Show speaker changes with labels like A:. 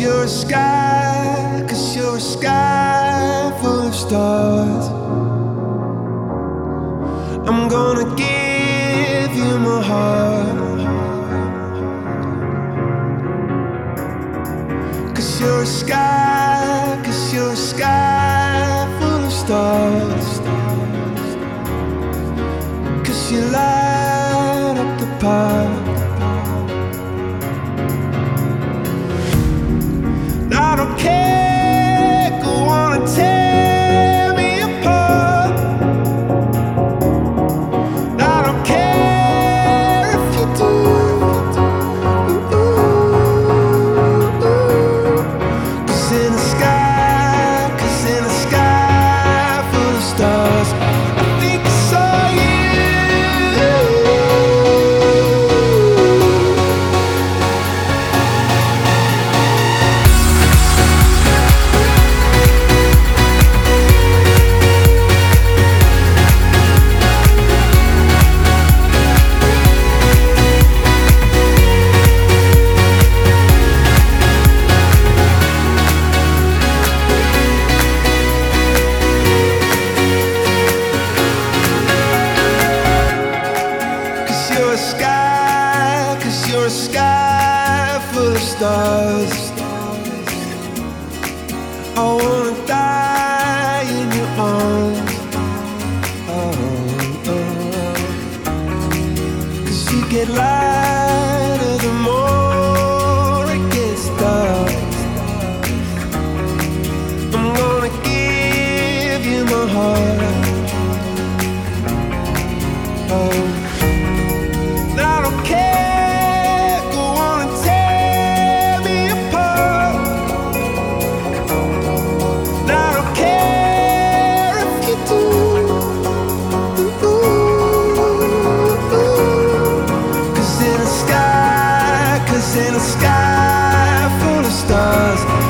A: you're a sky, cause you're a sky full of stars. I'm gonna give you my heart. Cause you're a sky, cause you're a sky full of stars. Cause you light up the park. Stars. I wanna die in your arms. Oh, oh. Cause you get lighter the more it gets dark. I'm gonna give you my heart. Oh. stars.